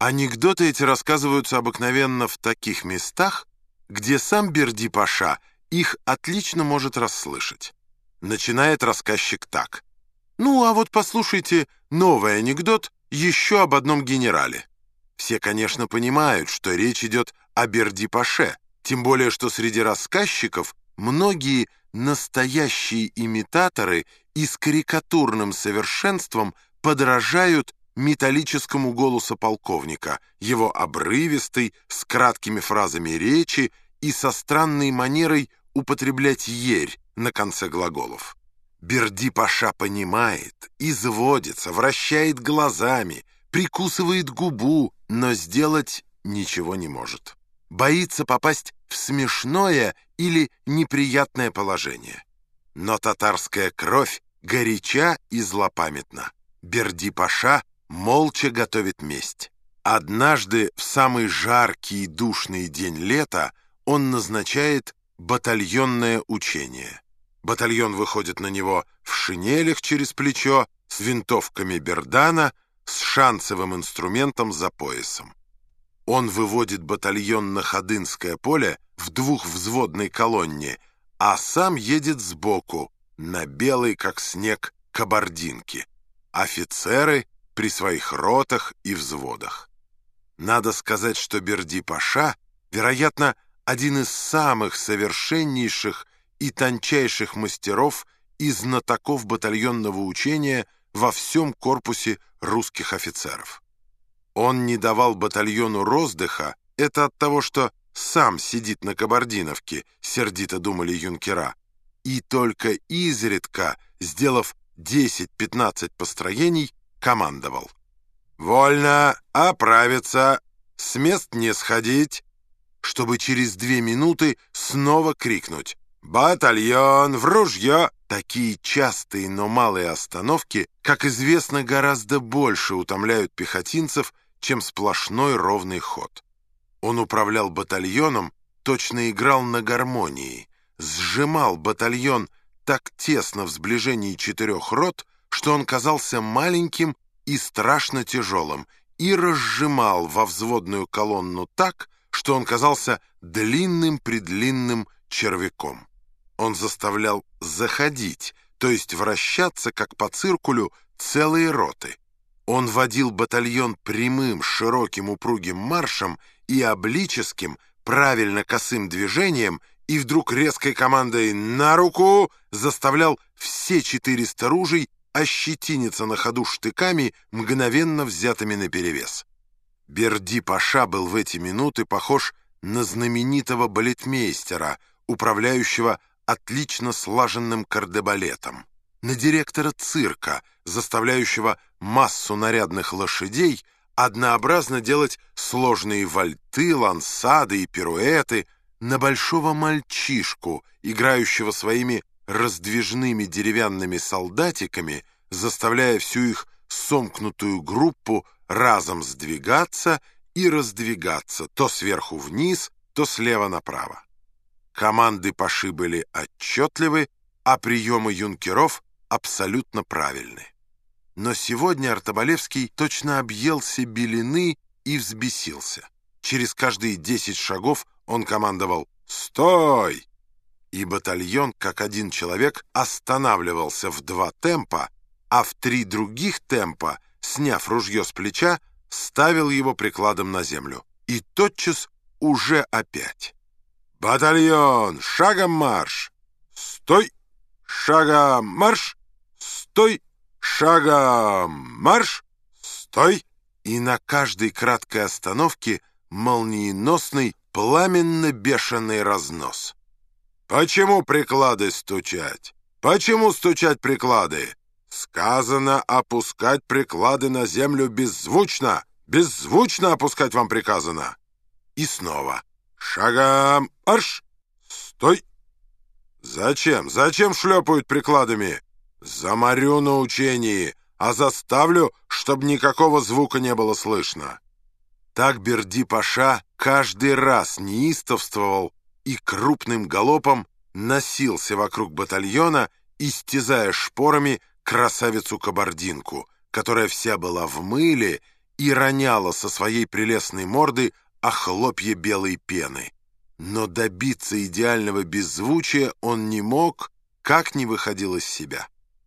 Анекдоты эти рассказываются обыкновенно в таких местах, где сам Берди-Паша их отлично может расслышать. Начинает рассказчик так. «Ну, а вот послушайте новый анекдот еще об одном генерале». Все, конечно, понимают, что речь идет о Берди-Паше, тем более, что среди рассказчиков многие настоящие имитаторы и с карикатурным совершенством подражают металлическому голосу полковника, его обрывистой, с краткими фразами речи и со странной манерой употреблять «ерь» на конце глаголов. Берди-паша понимает, изводится, вращает глазами, прикусывает губу, но сделать ничего не может. Боится попасть в смешное или неприятное положение. Но татарская кровь горяча и злопамятна. Берди-паша молча готовит месть. Однажды в самый жаркий и душный день лета он назначает батальонное учение. Батальон выходит на него в шинелях через плечо, с винтовками Бердана, с шансовым инструментом за поясом. Он выводит батальон на Ходынское поле в двухвзводной колонне, а сам едет сбоку, на белой, как снег, кабардинке. Офицеры при своих ротах и взводах. Надо сказать, что Берди-Паша, вероятно, один из самых совершеннейших и тончайших мастеров и знатоков батальонного учения во всем корпусе русских офицеров. Он не давал батальону роздыха, это от того, что сам сидит на Кабардиновке, сердито думали юнкера, и только изредка, сделав 10-15 построений, командовал. «Вольно оправиться, с мест не сходить», чтобы через две минуты снова крикнуть «Батальон! В ружье!» Такие частые, но малые остановки, как известно, гораздо больше утомляют пехотинцев, чем сплошной ровный ход. Он управлял батальоном, точно играл на гармонии, сжимал батальон так тесно в сближении четырех рот, что он казался маленьким и страшно тяжелым, и разжимал во взводную колонну так, что он казался длинным-предлинным червяком. Он заставлял заходить, то есть вращаться, как по циркулю, целые роты. Он водил батальон прямым, широким, упругим маршем и облическим, правильно косым движением и вдруг резкой командой «на руку» заставлял все 400 ружей ощетиниться на ходу штыками, мгновенно взятыми наперевес. Берди-паша был в эти минуты похож на знаменитого балетмейстера, управляющего отлично слаженным кардебалетом, на директора цирка, заставляющего массу нарядных лошадей однообразно делать сложные вальты, лансады и пируэты, на большого мальчишку, играющего своими раздвижными деревянными солдатиками, заставляя всю их сомкнутую группу разом сдвигаться и раздвигаться то сверху вниз, то слева направо. Команды Паши были отчетливы, а приемы юнкеров абсолютно правильны. Но сегодня Артобалевский точно объелся белины и взбесился. Через каждые десять шагов он командовал «Стой!» И батальон, как один человек, останавливался в два темпа, а в три других темпа, сняв ружье с плеча, ставил его прикладом на землю. И тотчас уже опять. «Батальон! Шагом марш! Стой! Шагом марш! Стой! Шагом марш! Стой!» И на каждой краткой остановке молниеносный, пламенно-бешеный разнос. «Почему приклады стучать? Почему стучать приклады? Сказано опускать приклады на землю беззвучно. Беззвучно опускать вам приказано». И снова. «Шагом марш! Стой!» «Зачем? Зачем шлепают прикладами?» «Заморю на учении, а заставлю, чтобы никакого звука не было слышно». Так Берди-Паша каждый раз неистовствовал и крупным галопом носился вокруг батальона, истязая шпорами красавицу-кабардинку, которая вся была в мыле и роняла со своей прелестной морды охлопье белой пены. Но добиться идеального беззвучия он не мог, как не выходил из себя.